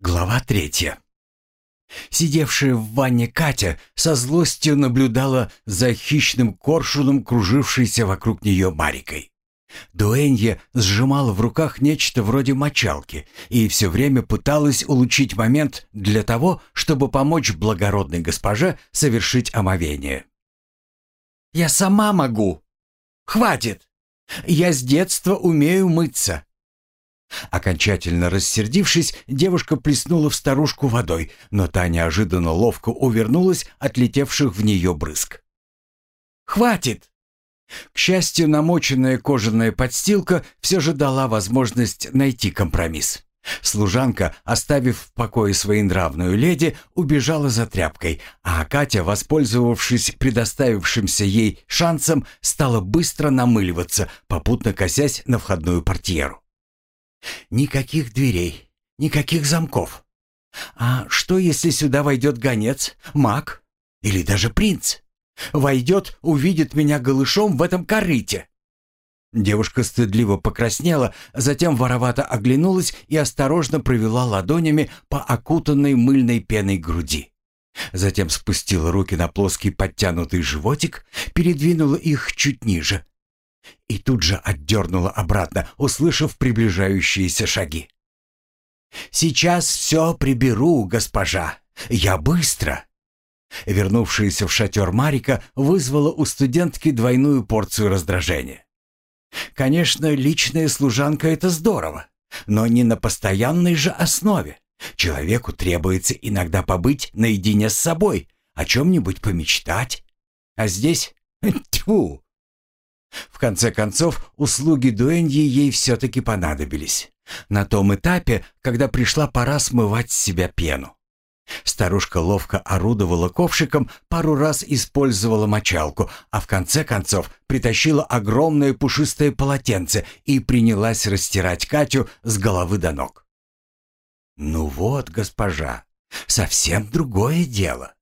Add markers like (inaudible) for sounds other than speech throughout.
Глава третья. Сидевшая в ванне Катя со злостью наблюдала за хищным коршуном, кружившейся вокруг нее Марикой. Дуэнье сжимала в руках нечто вроде мочалки и все время пыталась улучшить момент для того, чтобы помочь благородной госпоже совершить омовение. «Я сама могу! Хватит! Я с детства умею мыться!» Окончательно рассердившись, девушка плеснула в старушку водой, но та неожиданно ловко увернулась от летевших в нее брызг. «Хватит!» К счастью, намоченная кожаная подстилка все же дала возможность найти компромисс. Служанка, оставив в покое своенравную леди, убежала за тряпкой, а Катя, воспользовавшись предоставившимся ей шансом, стала быстро намыливаться, попутно косясь на входную портьеру. Никаких дверей, никаких замков. А что, если сюда войдет гонец, маг или даже принц? Войдет, увидит меня голышом в этом корыте. Девушка стыдливо покраснела, затем воровато оглянулась и осторожно провела ладонями по окутанной мыльной пеной груди. Затем спустила руки на плоский подтянутый животик, передвинула их чуть ниже. И тут же отдернула обратно, услышав приближающиеся шаги. «Сейчас все приберу, госпожа. Я быстро!» Вернувшаяся в шатер Марика вызвала у студентки двойную порцию раздражения. Конечно, личная служанка — это здорово, но не на постоянной же основе. Человеку требуется иногда побыть наедине с собой, о чем-нибудь помечтать. А здесь... (laughs) Тьфу! В конце концов, услуги дуэньи ей все-таки понадобились. На том этапе, когда пришла пора смывать с себя пену. Старушка ловко орудовала ковшиком, пару раз использовала мочалку, а в конце концов притащила огромное пушистое полотенце и принялась растирать Катю с головы до ног. «Ну вот, госпожа, совсем другое дело.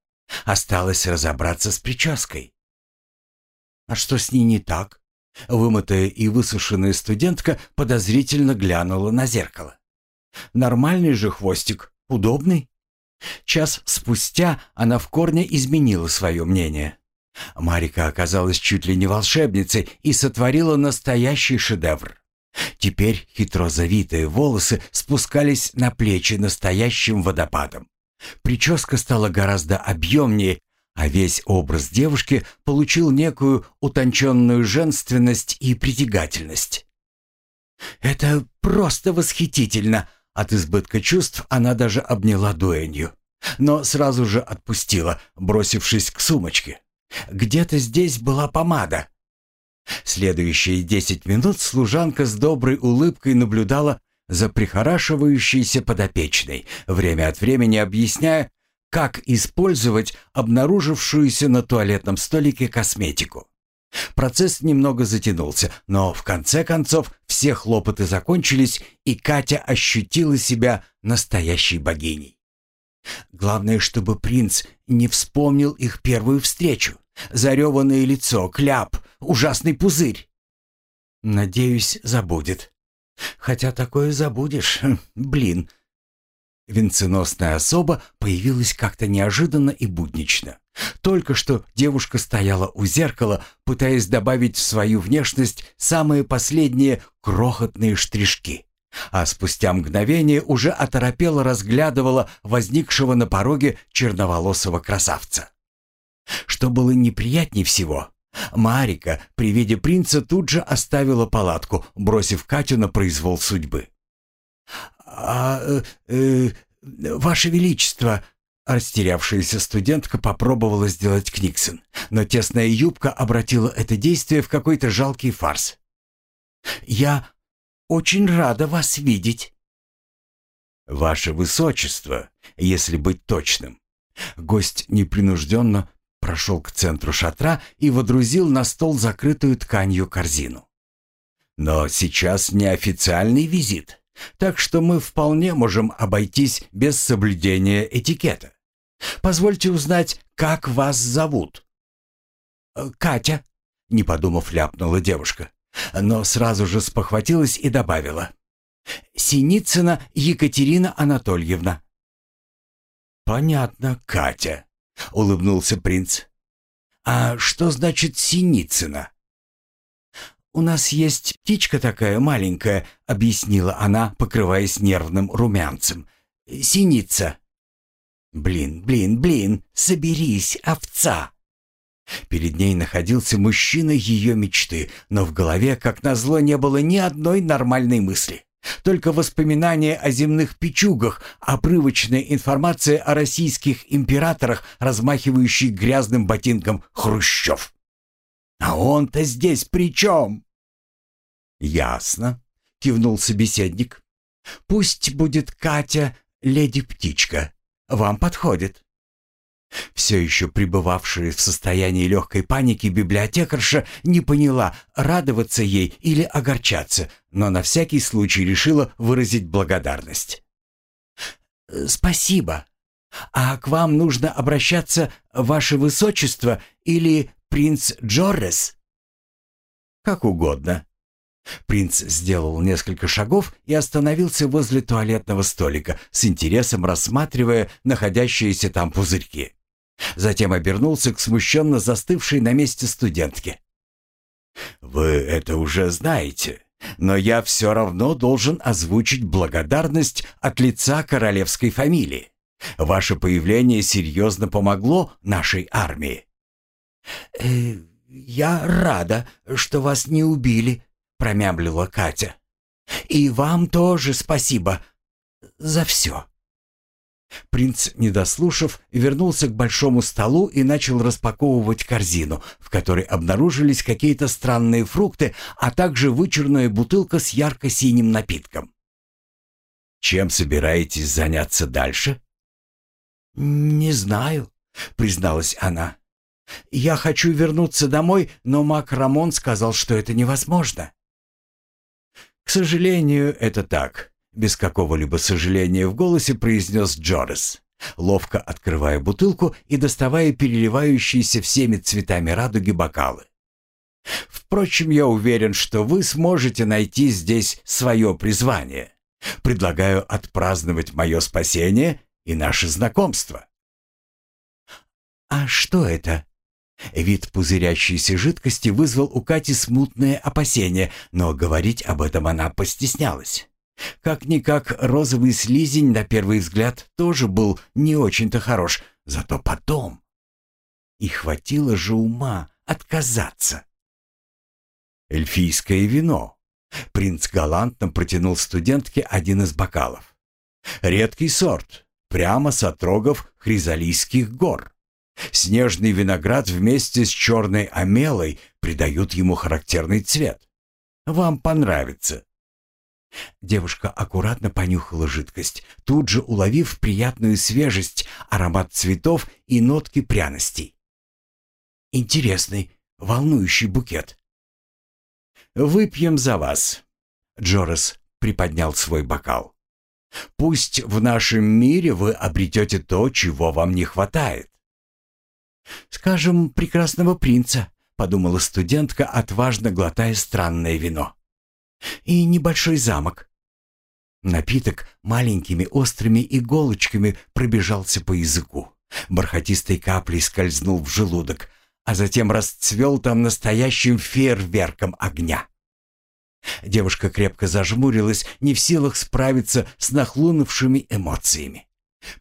Осталось разобраться с прической». «А что с ней не так?» Вымытая и высушенная студентка подозрительно глянула на зеркало. «Нормальный же хвостик, удобный?» Час спустя она в корне изменила свое мнение. Марика оказалась чуть ли не волшебницей и сотворила настоящий шедевр. Теперь хитро завитые волосы спускались на плечи настоящим водопадом. Прическа стала гораздо объемнее, а весь образ девушки получил некую утонченную женственность и притягательность. «Это просто восхитительно!» От избытка чувств она даже обняла дуэнью, но сразу же отпустила, бросившись к сумочке. Где-то здесь была помада. Следующие десять минут служанка с доброй улыбкой наблюдала за прихорашивающейся подопечной, время от времени объясняя, как использовать обнаружившуюся на туалетном столике косметику. Процесс немного затянулся, но в конце концов все хлопоты закончились, и Катя ощутила себя настоящей богиней. Главное, чтобы принц не вспомнил их первую встречу. Зареванное лицо, кляп, ужасный пузырь. Надеюсь, забудет. Хотя такое забудешь, (laughs) блин, Венценосная особа появилась как-то неожиданно и буднично. Только что девушка стояла у зеркала, пытаясь добавить в свою внешность самые последние крохотные штришки. А спустя мгновение уже оторопело разглядывала возникшего на пороге черноволосого красавца. Что было неприятней всего, Марика при виде принца тут же оставила палатку, бросив Катю на произвол судьбы. «А, э, э, ваше величество!» Растерявшаяся студентка попробовала сделать Книксон, но тесная юбка обратила это действие в какой-то жалкий фарс. «Я очень рада вас видеть». «Ваше высочество, если быть точным». Гость непринужденно прошел к центру шатра и водрузил на стол закрытую тканью корзину. «Но сейчас неофициальный визит. Так что мы вполне можем обойтись без соблюдения этикета. Позвольте узнать, как вас зовут?» «Э, «Катя», — не подумав, ляпнула девушка, но сразу же спохватилась и добавила. Синицына Екатерина Анатольевна». «Понятно, Катя», — улыбнулся принц. «А что значит Синицына?» «У нас есть птичка такая маленькая», — объяснила она, покрываясь нервным румянцем. «Синица». «Блин, блин, блин, соберись, овца!» Перед ней находился мужчина ее мечты, но в голове, как назло, не было ни одной нормальной мысли. Только воспоминания о земных печугах, обрывочная информация о российских императорах, размахивающих грязным ботинком Хрущев. «А он-то здесь при чем?» «Ясно», — кивнул собеседник. «Пусть будет Катя, леди-птичка. Вам подходит». Все еще пребывавшая в состоянии легкой паники библиотекарша не поняла, радоваться ей или огорчаться, но на всякий случай решила выразить благодарность. «Спасибо. А к вам нужно обращаться, ваше высочество, или принц Джоррес?» «Как угодно». Принц сделал несколько шагов и остановился возле туалетного столика, с интересом рассматривая находящиеся там пузырьки. Затем обернулся к смущенно застывшей на месте студентке. «Вы это уже знаете, но я все равно должен озвучить благодарность от лица королевской фамилии. Ваше появление серьезно помогло нашей армии». «Э, «Я рада, что вас не убили», — промямлила Катя. «И вам тоже спасибо за все». Принц, не дослушав, вернулся к большому столу и начал распаковывать корзину, в которой обнаружились какие-то странные фрукты, а также вычурная бутылка с ярко-синим напитком. «Чем собираетесь заняться дальше?» «Не знаю», — призналась она. «Я хочу вернуться домой, но маг Рамон сказал, что это невозможно». «К сожалению, это так», без какого-либо сожаления в голосе произнес Джорес, ловко открывая бутылку и доставая переливающиеся всеми цветами радуги бокалы. «Впрочем, я уверен, что вы сможете найти здесь свое призвание. Предлагаю отпраздновать мое спасение и наше знакомство». «А что это?» Вид пузырящейся жидкости вызвал у Кати смутное опасение, но говорить об этом она постеснялась. Как-никак розовый слизень на первый взгляд тоже был не очень-то хорош, зато потом... И хватило же ума отказаться. Эльфийское вино. Принц галантно протянул студентке один из бокалов. Редкий сорт, прямо с отрогов Хризалийских гор. Снежный виноград вместе с черной омелой придают ему характерный цвет. Вам понравится. Девушка аккуратно понюхала жидкость, тут же уловив приятную свежесть, аромат цветов и нотки пряностей. Интересный, волнующий букет. «Выпьем за вас», — Джорес приподнял свой бокал. «Пусть в нашем мире вы обретете то, чего вам не хватает». «Скажем, прекрасного принца», — подумала студентка, отважно глотая странное вино и небольшой замок. Напиток маленькими острыми иголочками пробежался по языку. Бархатистой каплей скользнул в желудок, а затем расцвел там настоящим фейерверком огня. Девушка крепко зажмурилась, не в силах справиться с нахлынувшими эмоциями.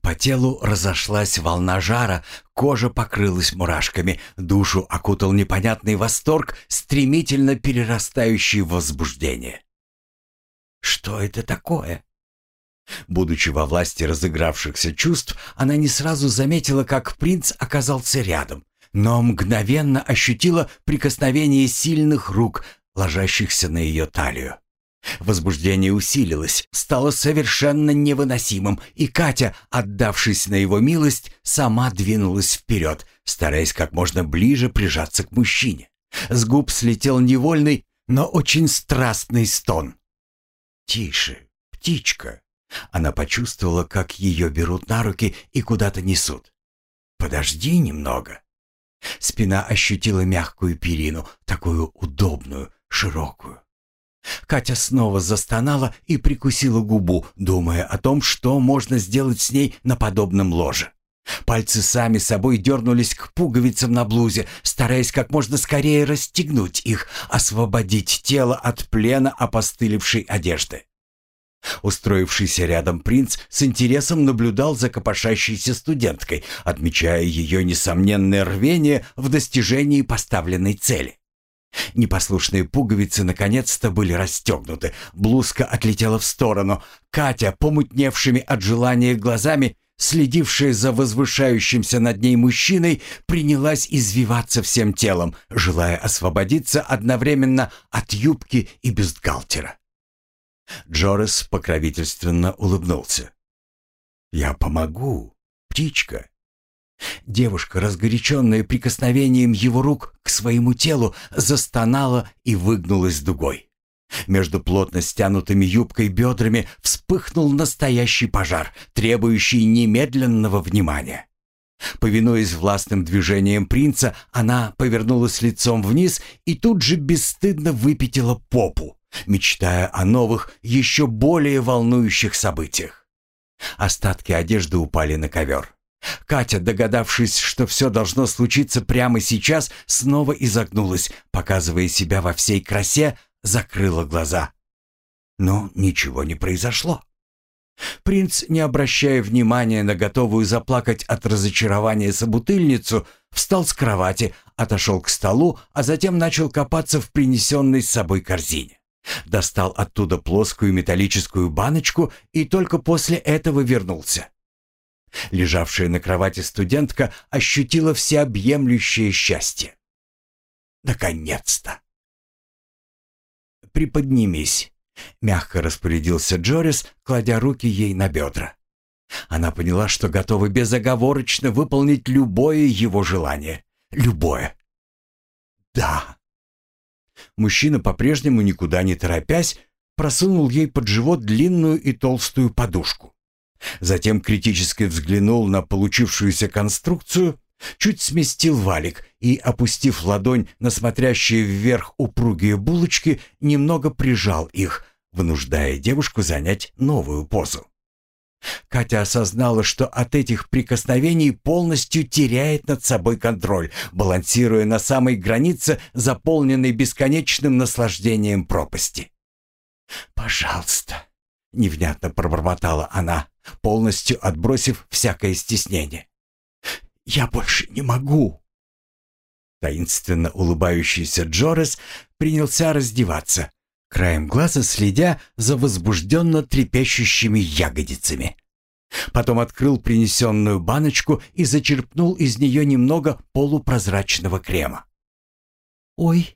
По телу разошлась волна жара, кожа покрылась мурашками, душу окутал непонятный восторг, стремительно перерастающий в возбуждение. Что это такое? Будучи во власти разыгравшихся чувств, она не сразу заметила, как принц оказался рядом, но мгновенно ощутила прикосновение сильных рук, ложащихся на ее талию. Возбуждение усилилось, стало совершенно невыносимым, и Катя, отдавшись на его милость, сама двинулась вперед, стараясь как можно ближе прижаться к мужчине. С губ слетел невольный, но очень страстный стон. «Тише, птичка!» Она почувствовала, как ее берут на руки и куда-то несут. «Подожди немного». Спина ощутила мягкую перину, такую удобную, широкую. Катя снова застонала и прикусила губу, думая о том, что можно сделать с ней на подобном ложе. Пальцы сами собой дернулись к пуговицам на блузе, стараясь как можно скорее расстегнуть их, освободить тело от плена опостылевшей одежды. Устроившийся рядом принц с интересом наблюдал за копошащейся студенткой, отмечая ее несомненное рвение в достижении поставленной цели. Непослушные пуговицы наконец-то были расстегнуты, блузка отлетела в сторону. Катя, помутневшими от желания глазами, следившая за возвышающимся над ней мужчиной, принялась извиваться всем телом, желая освободиться одновременно от юбки и бюстгальтера. Джорес покровительственно улыбнулся. «Я помогу, птичка». Девушка, разгоряченная прикосновением его рук к своему телу, застонала и выгнулась дугой. Между плотно стянутыми юбкой бедрами вспыхнул настоящий пожар, требующий немедленного внимания. Повинуясь властным движениям принца, она повернулась лицом вниз и тут же бесстыдно выпятила попу, мечтая о новых, еще более волнующих событиях. Остатки одежды упали на ковер. Катя, догадавшись, что все должно случиться прямо сейчас, снова изогнулась, показывая себя во всей красе, закрыла глаза. Но ничего не произошло. Принц, не обращая внимания на готовую заплакать от разочарования собутыльницу, встал с кровати, отошел к столу, а затем начал копаться в принесенной с собой корзине. Достал оттуда плоскую металлическую баночку и только после этого вернулся. Лежавшая на кровати студентка ощутила всеобъемлющее счастье. Наконец-то! «Приподнимись», — мягко распорядился Джорис, кладя руки ей на бедра. Она поняла, что готова безоговорочно выполнить любое его желание. Любое. «Да». Мужчина, по-прежнему никуда не торопясь, просунул ей под живот длинную и толстую подушку. Затем критически взглянул на получившуюся конструкцию, чуть сместил валик и, опустив ладонь на смотрящие вверх упругие булочки, немного прижал их, вынуждая девушку занять новую позу. Катя осознала, что от этих прикосновений полностью теряет над собой контроль, балансируя на самой границе, заполненной бесконечным наслаждением пропасти. «Пожалуйста», — невнятно пробормотала она, полностью отбросив всякое стеснение. «Я больше не могу!» Таинственно улыбающийся Джорес принялся раздеваться, краем глаза следя за возбужденно трепещущими ягодицами. Потом открыл принесенную баночку и зачерпнул из нее немного полупрозрачного крема. «Ой!»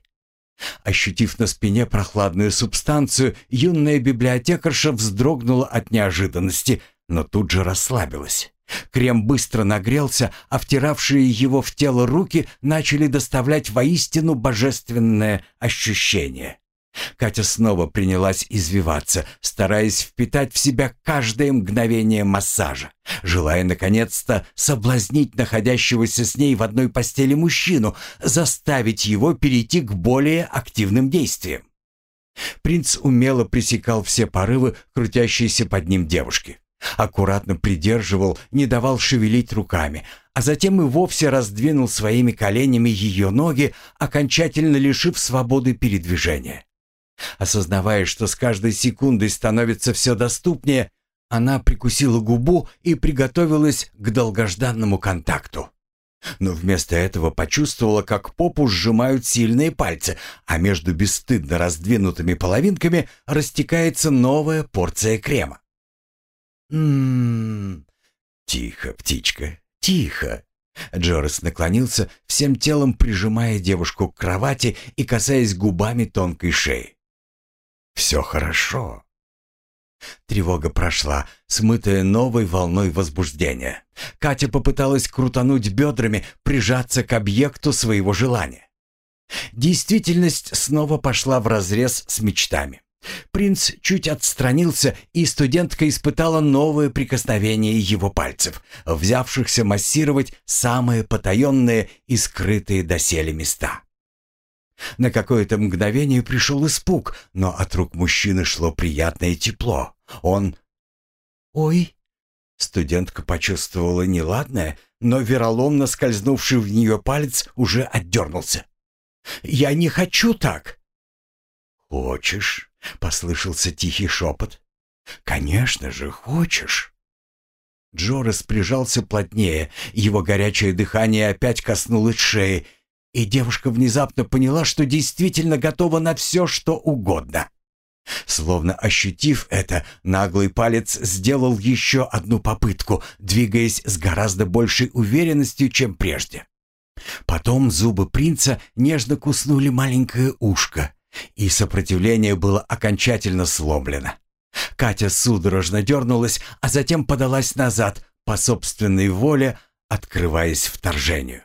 Ощутив на спине прохладную субстанцию, юная библиотекарша вздрогнула от неожиданности, но тут же расслабилась. Крем быстро нагрелся, а втиравшие его в тело руки начали доставлять воистину божественное ощущение. Катя снова принялась извиваться, стараясь впитать в себя каждое мгновение массажа, желая наконец-то соблазнить находящегося с ней в одной постели мужчину, заставить его перейти к более активным действиям. Принц умело пресекал все порывы крутящейся под ним девушки. Аккуратно придерживал, не давал шевелить руками, а затем и вовсе раздвинул своими коленями ее ноги, окончательно лишив свободы передвижения. Осознавая, что с каждой секундой становится все доступнее, она прикусила губу и приготовилась к долгожданному контакту. Но вместо этого почувствовала, как попу сжимают сильные пальцы, а между бесстыдно раздвинутыми половинками растекается новая порция крема. «М-м-м...» «Тихо, птичка, тихо!» Джорис наклонился, всем телом прижимая девушку к кровати и касаясь губами тонкой шеи. «Все хорошо». Тревога прошла, смытая новой волной возбуждения. Катя попыталась крутануть бедрами, прижаться к объекту своего желания. Действительность снова пошла вразрез с мечтами. Принц чуть отстранился, и студентка испытала новое прикосновение его пальцев, взявшихся массировать самые потаенные и скрытые доселе места. На какое-то мгновение пришел испуг, но от рук мужчины шло приятное тепло. Он... «Ой!» Студентка почувствовала неладное, но вероломно скользнувший в нее палец уже отдернулся. «Я не хочу так!» «Хочешь?» — послышался тихий шепот. «Конечно же, хочешь!» Джорес прижался плотнее, его горячее дыхание опять коснулось шеи, и девушка внезапно поняла, что действительно готова на все, что угодно. Словно ощутив это, наглый палец сделал еще одну попытку, двигаясь с гораздо большей уверенностью, чем прежде. Потом зубы принца нежно куснули маленькое ушко, и сопротивление было окончательно сломлено. Катя судорожно дернулась, а затем подалась назад, по собственной воле, открываясь вторжению.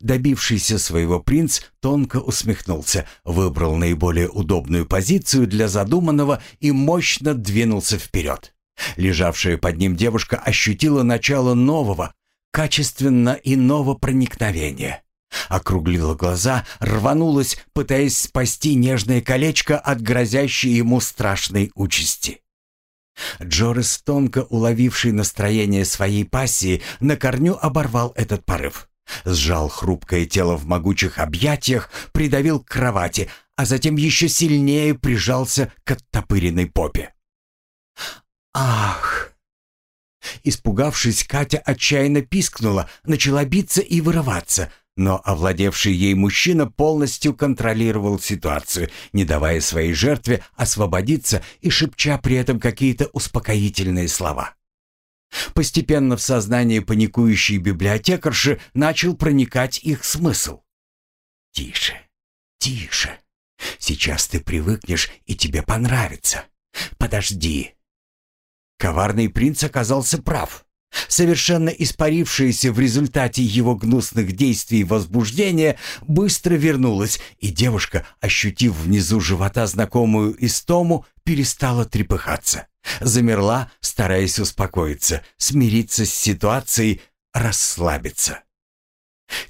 Добившийся своего принц тонко усмехнулся, выбрал наиболее удобную позицию для задуманного и мощно двинулся вперед. Лежавшая под ним девушка ощутила начало нового, качественно иного проникновения. Округлила глаза, рванулась, пытаясь спасти нежное колечко от грозящей ему страшной участи. Джорис, тонко уловивший настроение своей пассии, на корню оборвал этот порыв. Сжал хрупкое тело в могучих объятиях, придавил к кровати, а затем еще сильнее прижался к оттопыренной попе. «Ах!» Испугавшись, Катя отчаянно пискнула, начала биться и вырываться, но овладевший ей мужчина полностью контролировал ситуацию, не давая своей жертве освободиться и шепча при этом какие-то успокоительные слова. Постепенно в сознание паникующей библиотекарши начал проникать их смысл. «Тише, тише. Сейчас ты привыкнешь, и тебе понравится. Подожди». Коварный принц оказался прав. Совершенно испарившееся в результате его гнусных действий возбуждение быстро вернулось, и девушка, ощутив внизу живота знакомую истому, перестала трепыхаться. Замерла, стараясь успокоиться, смириться с ситуацией, расслабиться.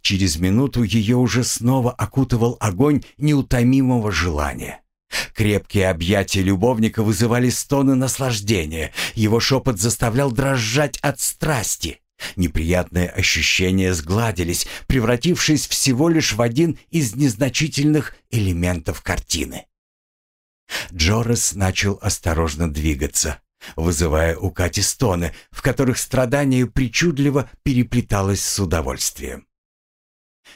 Через минуту ее уже снова окутывал огонь неутомимого желания. Крепкие объятия любовника вызывали стоны наслаждения. Его шепот заставлял дрожать от страсти. Неприятные ощущения сгладились, превратившись всего лишь в один из незначительных элементов картины. Джорес начал осторожно двигаться, вызывая у Кати стоны, в которых страдание причудливо переплеталось с удовольствием.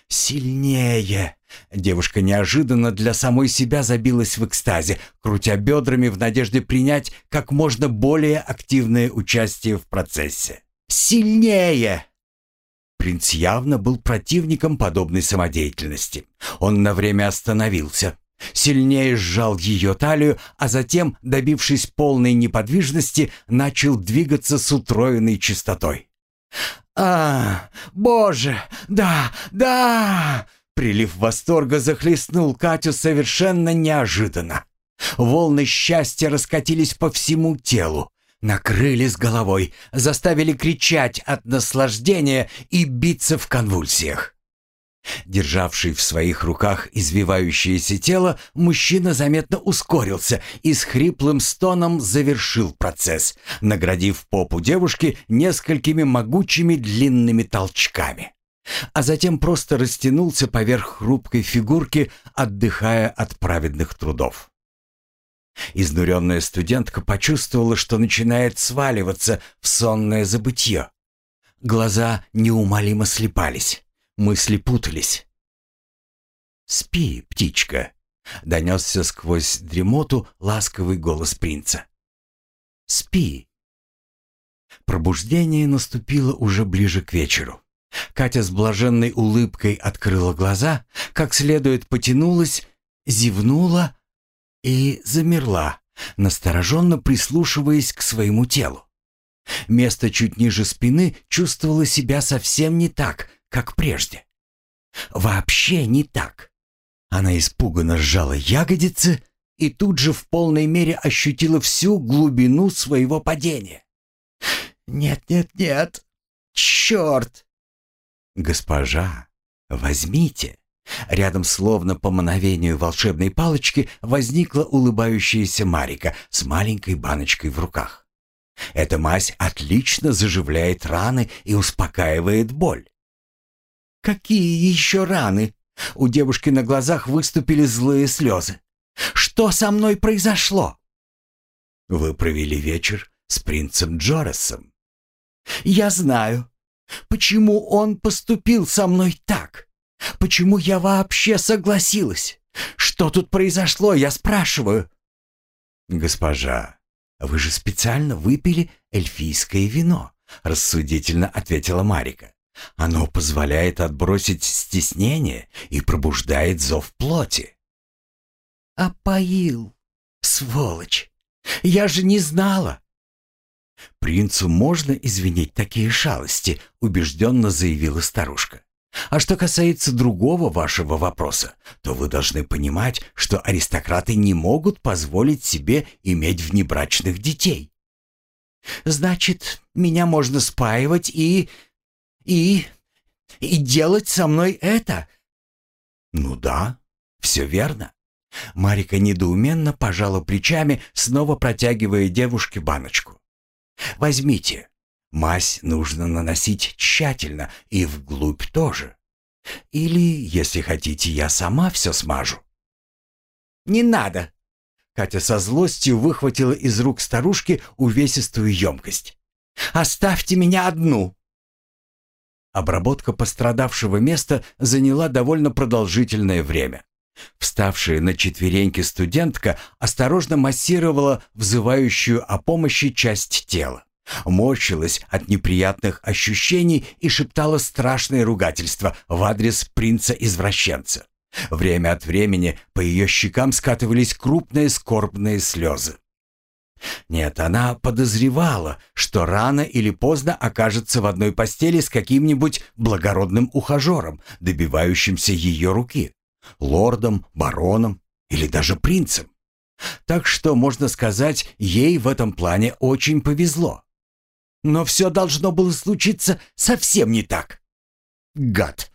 «Сильнее!» Девушка неожиданно для самой себя забилась в экстазе, крутя бедрами в надежде принять как можно более активное участие в процессе. «Сильнее!» Принц явно был противником подобной самодеятельности. Он на время остановился, сильнее сжал ее талию, а затем, добившись полной неподвижности, начал двигаться с утроенной частотой. «А, боже, да, да!» Прилив восторга захлестнул Катю совершенно неожиданно. Волны счастья раскатились по всему телу, накрыли с головой, заставили кричать от наслаждения и биться в конвульсиях. Державший в своих руках извивающееся тело, мужчина заметно ускорился и с хриплым стоном завершил процесс, наградив попу девушки несколькими могучими длинными толчками а затем просто растянулся поверх хрупкой фигурки, отдыхая от праведных трудов. Изнуренная студентка почувствовала, что начинает сваливаться в сонное забытье. Глаза неумолимо слепались, мысли путались. «Спи, птичка», — донесся сквозь дремоту ласковый голос принца. «Спи». Пробуждение наступило уже ближе к вечеру. Катя с блаженной улыбкой открыла глаза, как следует потянулась, зевнула и замерла, настороженно прислушиваясь к своему телу. Место чуть ниже спины чувствовало себя совсем не так, как прежде. Вообще не так. Она испуганно сжала ягодицы и тут же в полной мере ощутила всю глубину своего падения. «Нет, нет, нет! Черт!» «Госпожа, возьмите!» Рядом, словно по мановению волшебной палочки, возникла улыбающаяся Марика с маленькой баночкой в руках. Эта мазь отлично заживляет раны и успокаивает боль. «Какие еще раны?» У девушки на глазах выступили злые слезы. «Что со мной произошло?» «Вы провели вечер с принцем Джоресом». «Я знаю. Почему он поступил со мной так? Почему я вообще согласилась? Что тут произошло, я спрашиваю?» «Госпожа, вы же специально выпили эльфийское вино», — рассудительно ответила Марика. «Оно позволяет отбросить стеснение и пробуждает зов плоти». «Опоил, сволочь! Я же не знала!» «Принцу можно извинить такие шалости», — убежденно заявила старушка. А что касается другого вашего вопроса, то вы должны понимать, что аристократы не могут позволить себе иметь внебрачных детей. Значит, меня можно спаивать и... и... и делать со мной это? Ну да, все верно. Марика недоуменно пожала плечами, снова протягивая девушке баночку. «Возьмите, Мазь нужно наносить тщательно и вглубь тоже. Или, если хотите, я сама все смажу. Не надо. Катя со злостью выхватила из рук старушки увесистую емкость. Оставьте меня одну. Обработка пострадавшего места заняла довольно продолжительное время. Вставшая на четвереньки студентка осторожно массировала взывающую о помощи часть тела. Морщилась от неприятных ощущений и шептала страшные ругательства в адрес принца-извращенца. Время от времени по ее щекам скатывались крупные скорбные слезы. Нет, она подозревала, что рано или поздно окажется в одной постели с каким-нибудь благородным ухажером, добивающимся ее руки, лордом, бароном или даже принцем. Так что, можно сказать, ей в этом плане очень повезло. Но все должно было случиться совсем не так. Гад.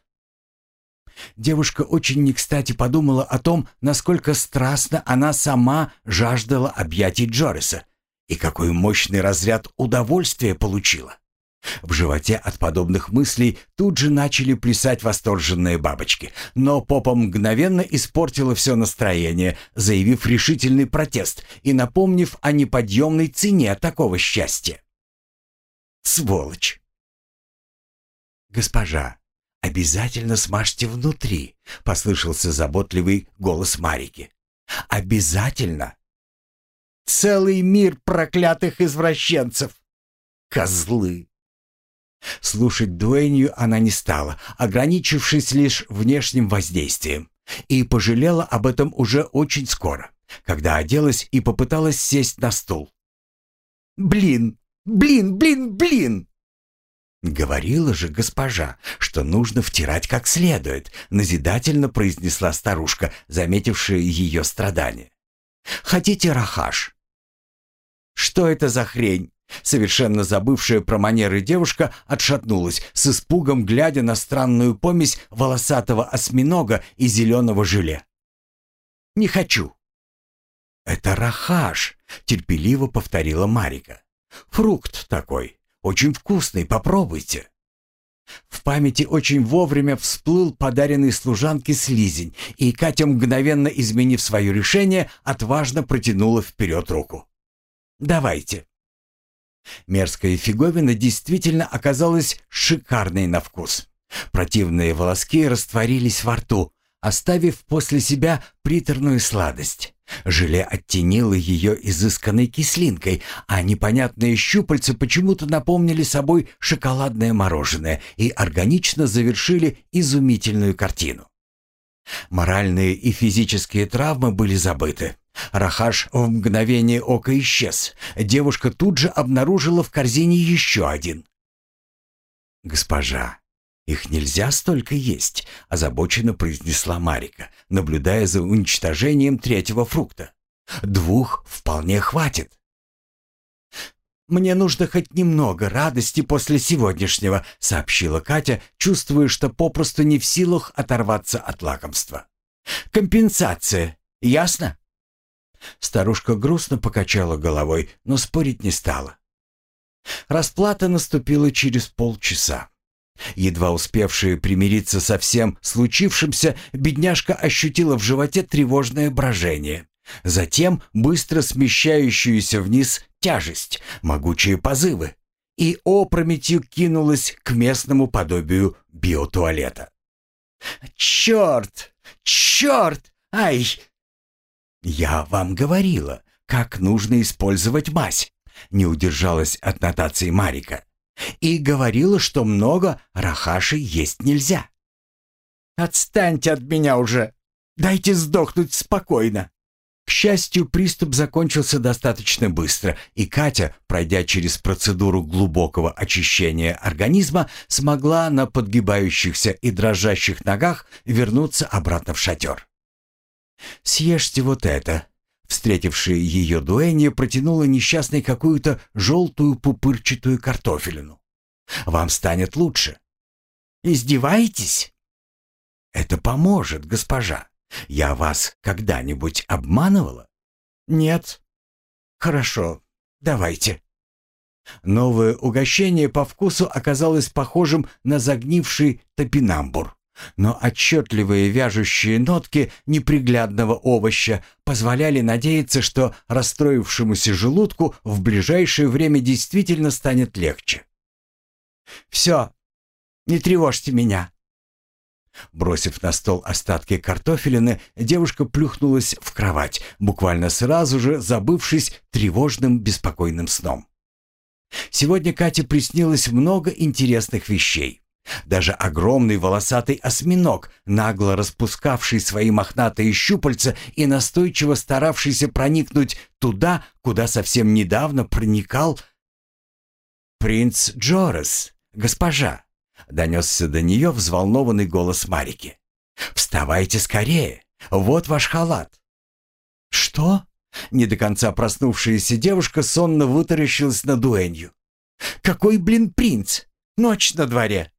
Девушка очень не кстати подумала о том, насколько страстно она сама жаждала объятий Джориса и какой мощный разряд удовольствия получила. В животе от подобных мыслей тут же начали плясать восторженные бабочки, но Попа мгновенно испортила все настроение, заявив решительный протест и напомнив о неподъемной цене такого счастья. Сволочь!» «Госпожа, обязательно смажьте внутри», — послышался заботливый голос Марики. «Обязательно!» «Целый мир проклятых извращенцев! Козлы!» Слушать дуэнью она не стала, ограничившись лишь внешним воздействием, и пожалела об этом уже очень скоро, когда оделась и попыталась сесть на стул. «Блин, Блин, блин, блин!» «Говорила же госпожа, что нужно втирать как следует», назидательно произнесла старушка, заметившая ее страдания. «Хотите рахаш?» «Что это за хрень?» Совершенно забывшая про манеры девушка отшатнулась, с испугом глядя на странную помесь волосатого осьминога и зеленого желе. «Не хочу». «Это рахаш», — терпеливо повторила Марика. Фрукт такой, очень вкусный, попробуйте». В памяти очень вовремя всплыл подаренный служанке слизень, и Катя, мгновенно изменив свое решение, отважно протянула вперед руку. «Давайте». Мерзкая фиговина действительно оказалась шикарной на вкус. Противные волоски растворились во рту, оставив после себя приторную сладость. Желе оттенило ее изысканной кислинкой, а непонятные щупальца почему-то напомнили собой шоколадное мороженое и органично завершили изумительную картину. Моральные и физические травмы были забыты. Рахаш в мгновение ока исчез. Девушка тут же обнаружила в корзине еще один. «Госпожа, «Их нельзя столько есть», — озабоченно произнесла Марика, наблюдая за уничтожением третьего фрукта. «Двух вполне хватит». «Мне нужно хоть немного радости после сегодняшнего», — сообщила Катя, чувствуя, что попросту не в силах оторваться от лакомства. «Компенсация. Ясно?» Старушка грустно покачала головой, но спорить не стала. Расплата наступила через полчаса. Едва успевшая примириться со всем случившимся, бедняжка ощутила в животе тревожное брожение. Затем быстро смещающуюся вниз тяжесть, могучие позывы, и опрометью кинулась к местному подобию биотуалета. «Черт! Черт! Ай!» «Я вам говорила, как нужно использовать мазь», — не удержалась от нотации Марика. «И говорила, что много рахаши есть нельзя». «Отстаньте от меня уже! Дайте сдохнуть спокойно!» К счастью, приступ закончился достаточно быстро, и Катя, пройдя через процедуру глубокого очищения организма, смогла на подгибающихся и дрожащих ногах вернуться обратно в шатер. «Съешьте вот это», Встретившая ее дуэнья протянула несчастной какую-то желтую пупырчатую картофелину. «Вам станет лучше». «Издеваетесь?» «Это поможет, госпожа. Я вас когда-нибудь обманывала? Нет. Хорошо, давайте. Новое угощение по вкусу оказалось похожим на загнивший топинамбур, но отчетливые вяжущие нотки неприглядного овоща позволяли надеяться, что расстроившемуся желудку в ближайшее время действительно станет легче. «Все, не тревожьте меня», Бросив на стол остатки картофелины, девушка плюхнулась в кровать, буквально сразу же забывшись тревожным беспокойным сном. Сегодня Кате приснилось много интересных вещей. Даже огромный волосатый осьминог, нагло распускавший свои мохнатые щупальца и настойчиво старавшийся проникнуть туда, куда совсем недавно проникал принц Джорес, госпожа. Донесся до нее взволнованный голос Марики. «Вставайте скорее! Вот ваш халат!» «Что?» Не до конца проснувшаяся девушка сонно вытаращилась на дуэнью. «Какой, блин, принц? Ночь на дворе!»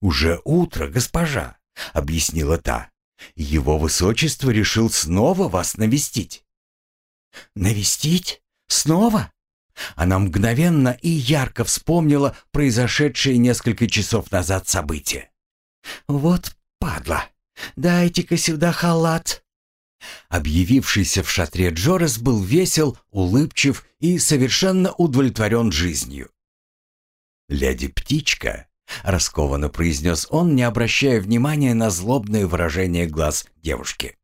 «Уже утро, госпожа», — объяснила та. «Его высочество решил снова вас навестить». «Навестить? Снова?» Она мгновенно и ярко вспомнила произошедшие несколько часов назад события. «Вот падла! Дайте-ка сюда халат!» Объявившийся в шатре Джорес был весел, улыбчив и совершенно удовлетворен жизнью. «Леди Птичка», — раскованно произнес он, не обращая внимания на злобное выражение глаз девушки.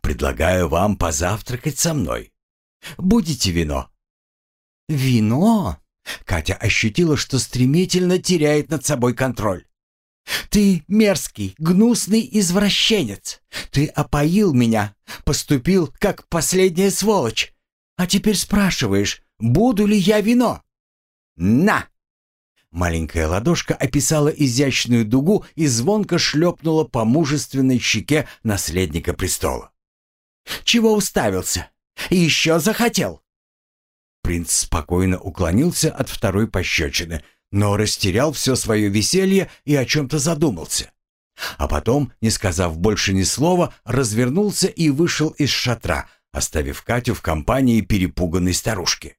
«Предлагаю вам позавтракать со мной. Будете вино?» «Вино?» Катя ощутила, что стремительно теряет над собой контроль. «Ты мерзкий, гнусный извращенец. Ты опоил меня, поступил как последняя сволочь. А теперь спрашиваешь, буду ли я вино?» «На!» Маленькая ладошка описала изящную дугу и звонко шлепнула по мужественной щеке наследника престола. «Чего уставился? Еще захотел?» Принц спокойно уклонился от второй пощечины, но растерял все свое веселье и о чем-то задумался. А потом, не сказав больше ни слова, развернулся и вышел из шатра, оставив Катю в компании перепуганной старушки.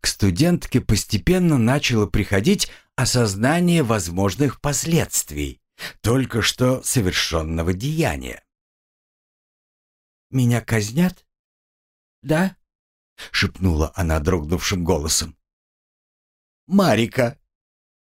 К студентке постепенно начало приходить осознание возможных последствий только что совершенного деяния. «Меня казнят? Да?» — шепнула она дрогнувшим голосом. «Марика,